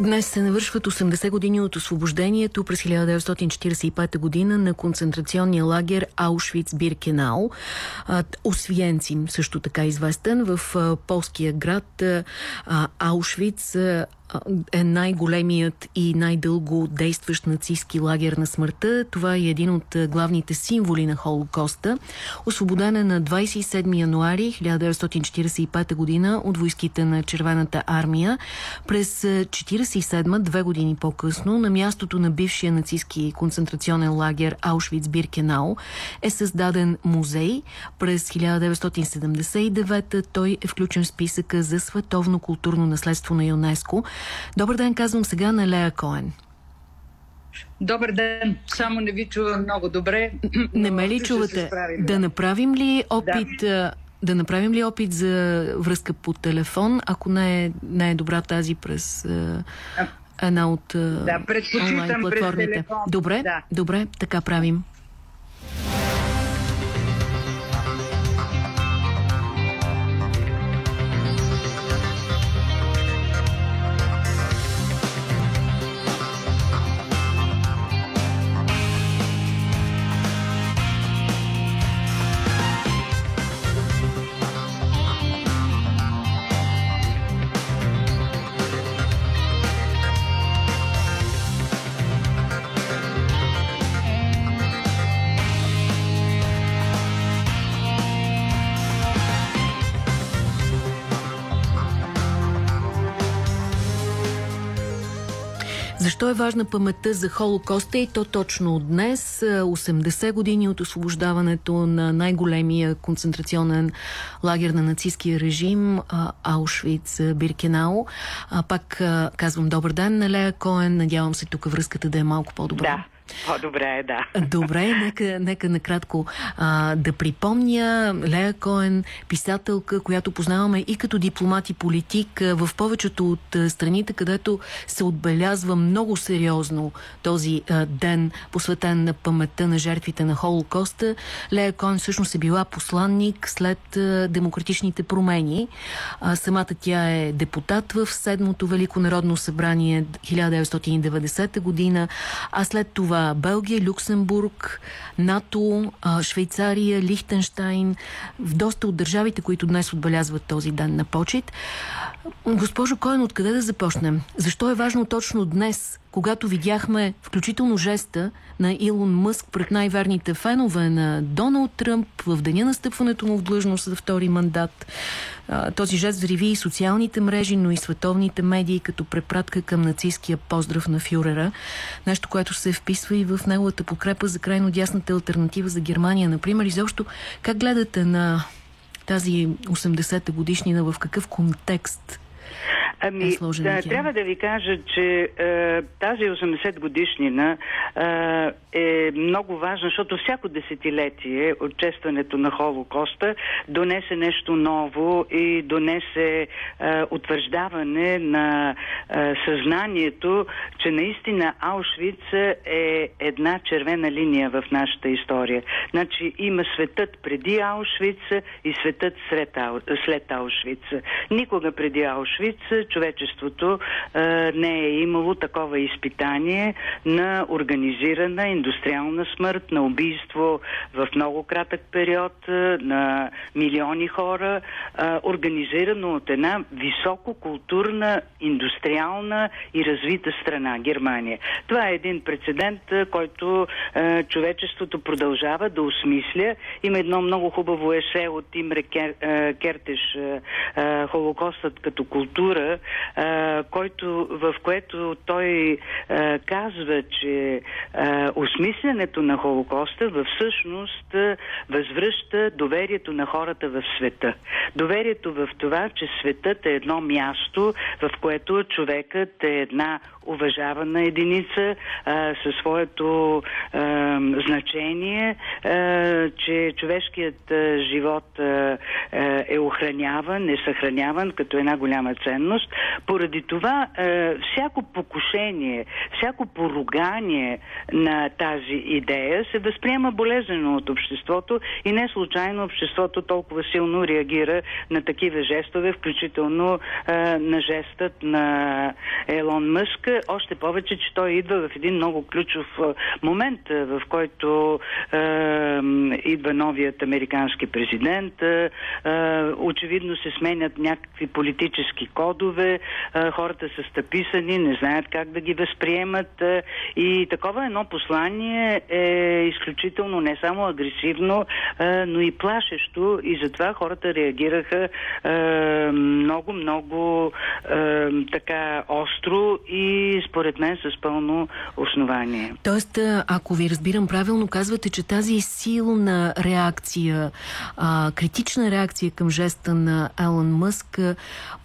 Днес се навършват 80 години от освобождението през 1945 година на концентрационния лагер Аушвиц-Биркенау. Освиенцим също така известен в полския град Аушвиц е най-големият и най-дълго действащ нацистски лагер на смъртта. Това е един от главните символи на Холокоста. Освободен е на 27 януари 1945 година от войските на Червената армия. През 1947, две години по-късно, на мястото на бившия нацистски концентрационен лагер Аушвиц-Биркенау е създаден музей. През 1979 той е включен в списъка за световно културно наследство на ЮНЕСКО. Добър ден, казвам сега на Лея Коен. Добър ден, само не ви чувам много добре. Не ме ли чувате? Да направим ли опит... Да. Да направим ли опит за връзка по телефон, ако не е, не е добра тази през една от да, онлайн платформите? Добре, да. добре, така правим. Защо е важна паметта за Холокоста и то точно днес, 80 години от освобождаването на най-големия концентрационен лагер на нацистския режим Аушвиц Биркенау. Пак казвам добър ден на Лея Коен. Надявам се тук връзката да е малко по-добра. Да. По-добре е, да. Добре, нека, нека накратко а, да припомня Лея Коен, писателка, която познаваме и като дипломат и политик в повечето от страните, където се отбелязва много сериозно този а, ден, посветен на паметта на жертвите на Холокоста. Лея Коен всъщност е била посланник след а, демократичните промени. А, самата тя е депутат в Седмото Велико народно събрание 1990 година, а след това Белгия, Люксембург, НАТО, Швейцария, Лихтенштайн, в доста от държавите, които днес отбелязват този ден на почет. Госпожо Коен, откъде да започнем? Защо е важно точно днес когато видяхме включително жеста на Илон Мъск пред най-верните фенове на Доналд Тръмп в деня на стъпването му в длъжност за втори мандат. Този жест взриви и социалните мрежи, но и световните медии като препратка към нацистския поздрав на фюрера. Нещо, което се вписва и в неговата подкрепа за крайно дясната альтернатива за Германия. Например, изобщо как гледате на тази 80-та годишнина, в какъв контекст Ами, е да, трябва да ви кажа, че е, тази 80 годишнина е, е много важна, защото всяко десетилетие от честването на Холокоста донесе нещо ново и донесе е, утвърждаване на е, съзнанието, че наистина Аушвиц е една червена линия в нашата история. Значи има светът преди Аушвиц и светът след, след Аушвиц. Никога преди Аушвиц човечеството а, не е имало такова изпитание на организирана индустриална смърт, на убийство в много кратък период а, на милиони хора, а, организирано от една висококултурна, индустриална и развита страна Германия. Това е един прецедент, който а, човечеството продължава да осмисля. Има едно много хубаво есе от Имре Кер, а, Кертеш а, Холокостът като култура, а, който, в което той а, казва, че а, осмисленето на Холокоста всъщност а, възвръща доверието на хората в света. Доверието в това, че светът е едно място, в което човекът е една уважавана единица а, със своето а, значение, а, че човешкият а, живот а, е охраняван, е съхраняван като една голяма ценност Холокост. Поради това е, всяко покушение, всяко поругание на тази идея се възприема болезнено от обществото и не случайно обществото толкова силно реагира на такива жестове, включително е, на жестът на Елон Мъск. Още повече, че той идва в един много ключов момент, в който е, идва новият американски президент. Е, очевидно се сменят някакви политически кодове, е, хората са стъписани, не знаят как да ги възприемат е, и такова едно послание е изключително не само агресивно, е, но и плашещо и затова хората реагираха е, много, много е, така остро и според мен с пълно основание. Тоест, ако ви разбирам правилно, казвате, че тази силна реакция, а, критична реакция към жеста на Елън Мъск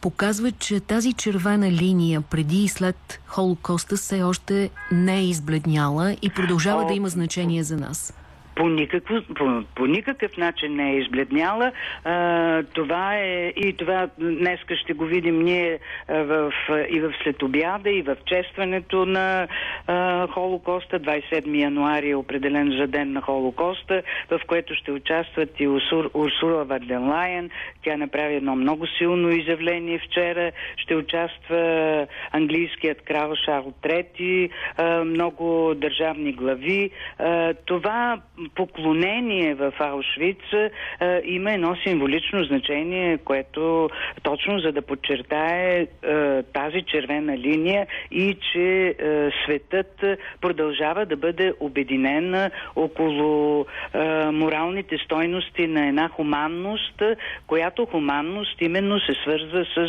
показва, че тази червена линия преди и след Холокоста все още не е избледняла и продължава О, да има значение за нас по, никакво, по, по никакъв начин не е избледняла. А, това е и това днеска ще го видим ние в, и в следобяда, и в честването на а, Холокоста. 27 януари е определен за ден на Холокоста, в което ще участват и Урсур, Урсула Варден. Тя направи едно много силно изявление вчера. Ще участва английският крал Шарл III, а, много държавни глави. А, това поклонение в Аушвиц а, има едно символично значение, което точно за да подчертае а, тази червена линия и че а, светът продължава да бъде обединен около моралните стойности на една хуманност, която хуманност именно се свързва с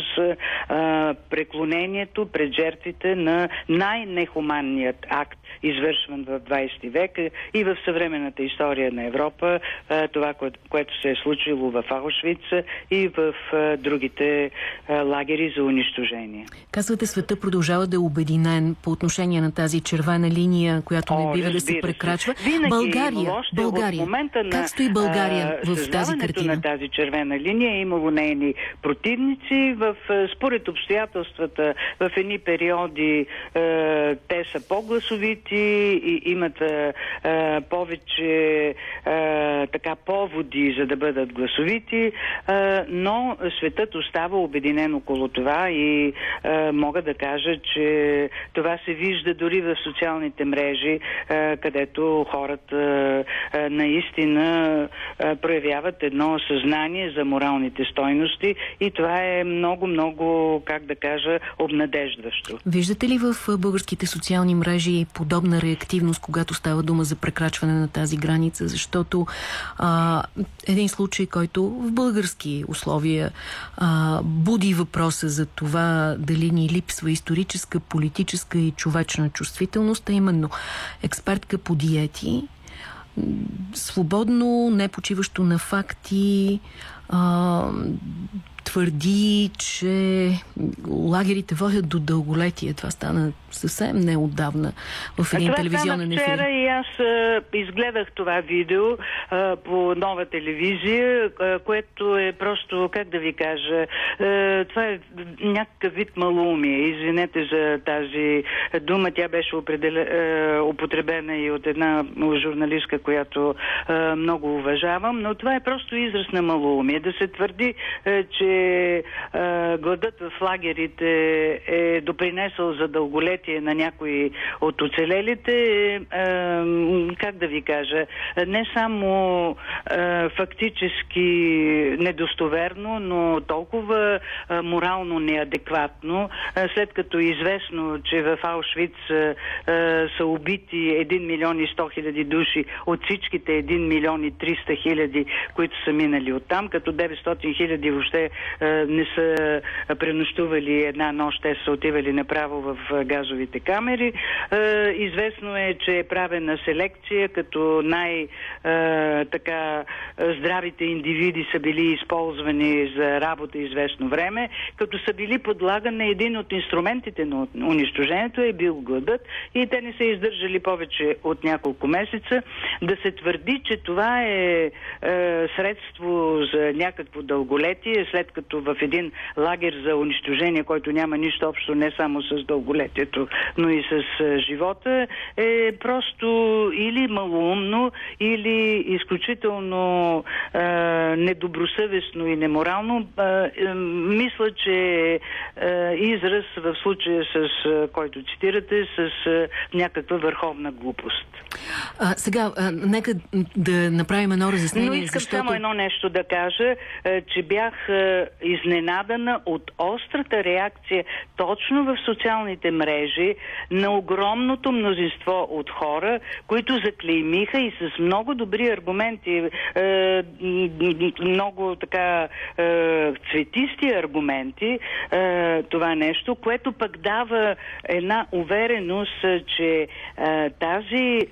преклонението пред жертвите на най-нехуманният акт, извършван в 20 век и в съвременната история на Европа, това, което се е случило в Аушвиц и в другите лагери за унищожение. Казвате, света продължава да е обединен по отношение на тази червена линия, която не бива да се прекрачва. Винаги България, България. От момента на, как стои България в тази картина? на тази червена линия е имало нейни противници. В, според обстоятелствата в едни периоди е, те са по-гласовити и имат е, повече а, така поводи за да бъдат гласовити, а, но светът остава обединен около това и а, мога да кажа, че това се вижда дори в социалните мрежи, а, където хората а, наистина а, проявяват едно съзнание за моралните стойности и това е много-много, как да кажа, обнадеждващо. Виждате ли в българските социални мрежи подобна реактивност, когато става дума за прекрачване на тази граница, защото а, един случай, който в български условия а, буди въпроса за това дали ни липсва историческа, политическа и човечна чувствителност, а именно експертка по диети, свободно, не почиващо на факти, а, твърди, че лагерите водят до дълголетие. Това стана съвсем неотдавна в един това телевизионен ефир. вчера и аз а, изгледах това видео а, по нова телевизия, а, което е просто, как да ви кажа, а, това е някакъв вид малумие. Извинете за тази дума, тя беше определя, а, употребена и от една журналистка, която а, много уважавам, но това е просто израз на малумие. Да се твърди, а, че а, гладът в лагерите е допринесъл за дълголетие на някои от оцелелите, а, как да ви кажа, не само а, фактически недостоверно, но толкова морално неадекватно, след като е известно, че в Аушвиц са убити 1 милион и 100 хиляди души от всичките 1 милион и 300 хиляди, които са минали оттам, като 900 хиляди въобще не са пренощували една нощ, те са отивали направо в газовите камери. Известно е, че е правена селекция, като най- така здравите индивиди са били използвани за работа известно време, като са били подлагани един от инструментите на унищожението е бил гладът и те не са издържали повече от няколко месеца. Да се твърди, че това е, е средство за някакво дълголетие, след като в един лагер за унищожение, който няма нищо общо не само с дълголетието, но и с живота, е просто или малоумно, или изключително е, недобросъвестно и неморално. Е, мисля, че е, израз в случая с който цитирате, с някаква върховна глупост. А, сега, а, нека да направим едно разяснение. Но искам защото... само едно нещо да кажа, а, че бях а, изненадана от острата реакция точно в социалните мрежи на огромното мнозинство от хора, които заклеймиха и с много добри аргументи, а, много така а, цветисти аргументи, а, това нещо, което пък дава една увереност, че а, тази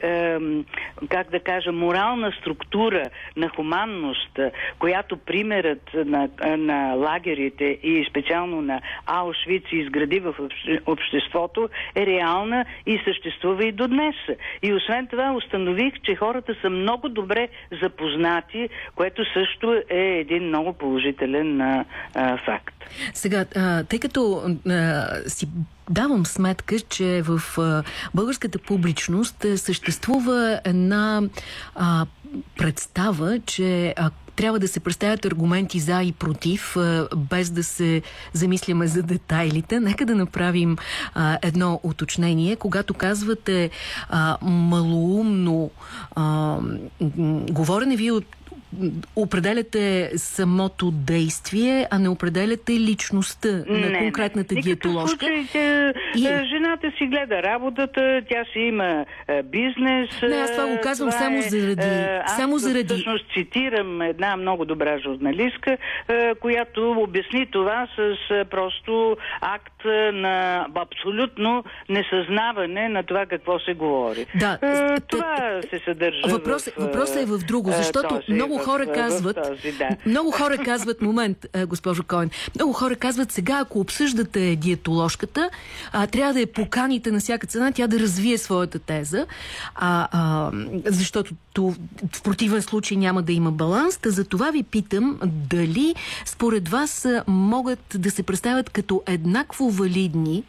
как да кажа, морална структура на хуманност, която примерът на, на лагерите и специално на Аушвиц изгради в обществото, е реална и съществува и до днес. И освен това установих, че хората са много добре запознати, което също е един много положителен а, а, факт. Сега, а, тъй като а, си давам сметка, че в а, българската публичност съществува една а, представа, че трябва да се представят аргументи за и против, без да се замисляме за детайлите. Нека да направим а, едно уточнение. Когато казвате а, малоумно а, говорене, вие определяте самото действие, а не определяте личността не, на конкретната не. диетоложка. Случай, и... Е, жената си гледа работата, тя си има е, бизнес. Не, аз това го казвам това само е, заради... Аз само заради... всъщност цитирам една много добра журналистка, която обясни това с просто акт на абсолютно несъзнаване на това какво се говори. Да, това се съдържа въпрос, в, Въпросът е в друго, защото този, много хора в, казват, в този, да. много хора казват, момент, госпожо Коен, много хора казват сега, ако обсъждате диетоложката, а, трябва да я поканите на всяка цена, тя да развие своята теза, а, а, защото то, в противен случай няма да има баланс. Та за това ви питам дали според вас могат да се представят като еднакво валидни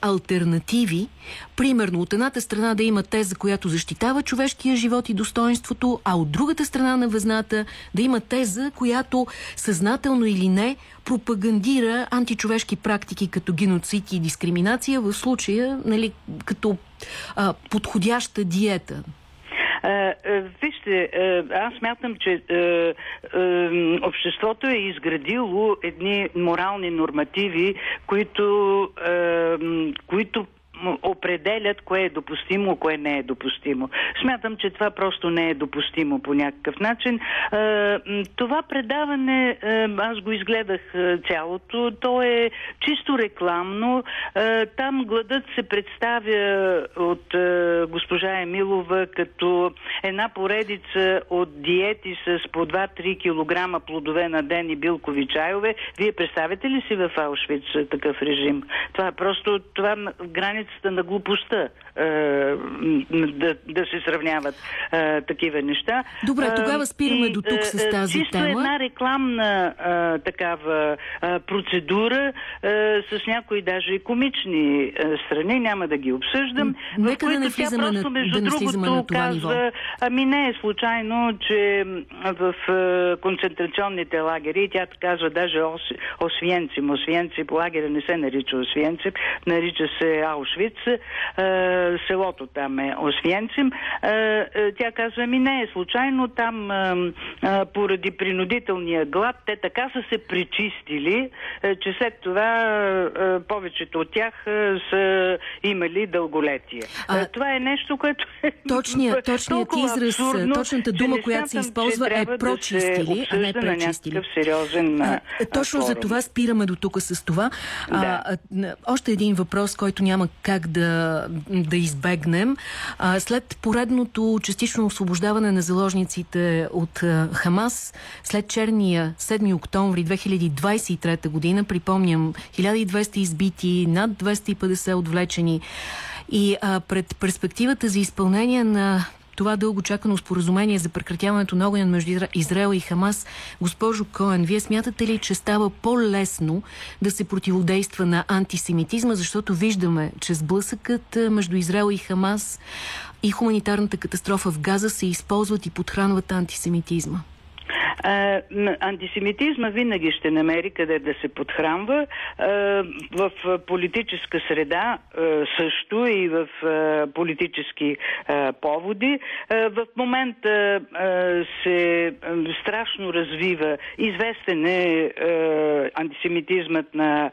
альтернативи, примерно от едната страна да има теза, която защитава човешкия живот и достоинството, а от другата страна на везната да има теза, която съзнателно или не пропагандира античовешки практики като геноцид и дискриминация, в случая нали, като а, подходяща диета. Вижте, аз смятам, че обществото е изградило едни морални нормативи, които, които определят кое е допустимо, кое не е допустимо. Смятам, че това просто не е допустимо по някакъв начин. Това предаване, аз го изгледах цялото, то е чисто рекламно. Там гладът се представя от госпожа Емилова като една поредица от диети с по 2-3 кг плодове на ден и билкови чайове. Вие представяте ли си в Аушвиц такъв режим? Това е просто това граница границата на глупостта да, да се сравняват е, такива неща. Добре, тогава спираме до тук с тази чисто тема. една рекламна е, такава е, процедура е, с някои даже и комични е, страни, няма да ги обсъждам. Нека да не влизаме на, между да другото, на казва, ниво. Ами не е случайно, че в е, концентрационните лагери, тя казва даже Ос, Освенцим, Освенцим, лагеря не се нарича Освенцим, нарича се Аушвиц, е, селото там е Освенцим. Е, е, тя казва, ми не е случайно там поради принудителния глад, те така са се причистили, че след това повечето от тях са имали дълголетие. А, това е нещо, което е точният, точният израз, абсурдно, точната дума, която се използва е прочистили, а не пречистили. сериозен а, Точно форум. за това спираме до тук с това. Да. А, още един въпрос, който няма как да, да избегнем. А, след поредното частично освобождаване на заложниците от а, Хамас, след черния 7 октомври 2023 година, припомням, 1200 избити, над 250 отвлечени и а, пред перспективата за изпълнение на това дълго чакано споразумение за прекратяването на огъня между Израел и Хамас. Госпожо Коен, вие смятате ли, че става по-лесно да се противодейства на антисемитизма, защото виждаме, че сблъсъкът между Израел и Хамас и хуманитарната катастрофа в Газа се използват и подхранват антисемитизма? А, антисемитизма винаги ще намери къде да се подхранва. А, в политическа среда а, също и в политически поводи. В момента се страшно развива. Известен е антисемитизмът на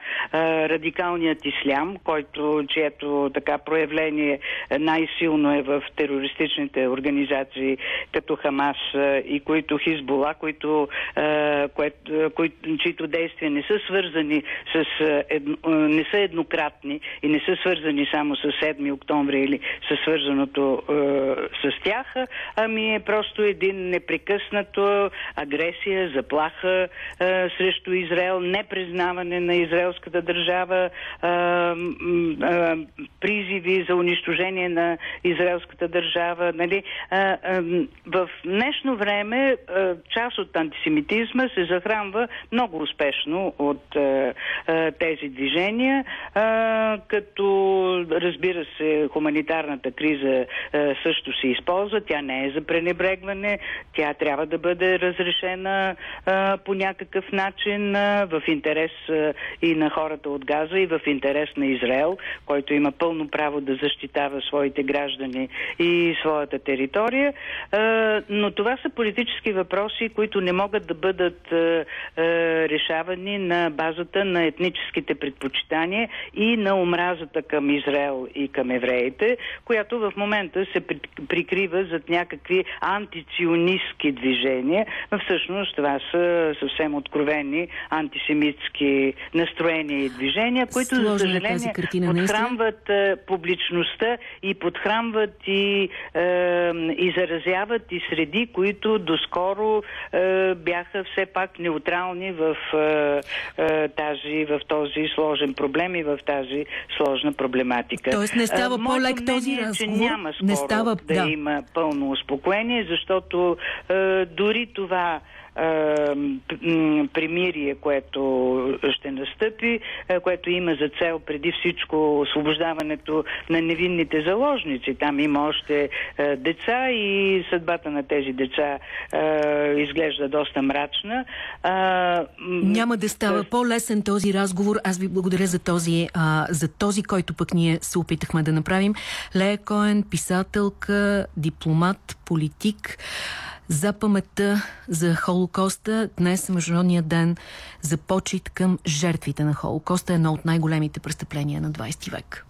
радикалният ислям, който, чието така проявление най-силно е в терористичните организации като Хамас и които Хизбола, които които, а, което, кои, чието действия не са свързани с, едно, не са еднократни и не са свързани само с 7 октомври или с свързаното а, с тях, ами е просто един непрекъснато агресия, заплаха а, срещу Израел, непризнаване на израелската държава, а, а, призиви за унищожение на израелската държава. Нали? А, а, в днешно време а, част от антисемитизма се захранва много успешно от а, а, тези движения, а, като разбира се хуманитарната криза а, също се използва, тя не е за пренебрегване, тя трябва да бъде разрешена а, по някакъв начин а, в интерес а, и на хората от Газа и в интерес на Израел, който има пълно право да защитава своите граждани и своята територия. А, но това са политически въпроси, които не могат да бъдат е, е, решавани на базата на етническите предпочитания и на омразата към Израел и към евреите, която в момента се прикрива зад някакви антиционистски движения. Всъщност това са съвсем откровени антисемитски настроения и движения, които Сложна за съжаление подхранват е, публичността и подхранват и, е, и заразяват и среди, които доскоро е, бяха все пак неутрални в, е, е, тази, в този сложен проблем и в тази сложна проблематика. Тоест не става е, по-лек този разговор? че няма скоро не става, да, да има пълно успокоение, защото е, дори това примирие, което ще настъпи, което има за цел преди всичко освобождаването на невинните заложници. Там има още деца и съдбата на тези деца изглежда доста мрачна. Няма да става по-лесен този разговор. Аз ви благодаря за този, за този, който пък ние се опитахме да направим. Лея Коен, писателка, дипломат, политик за паметта за Холокоста. Днес е Международният ден за почет към жертвите на Холокоста, едно от най-големите престъпления на 20 век.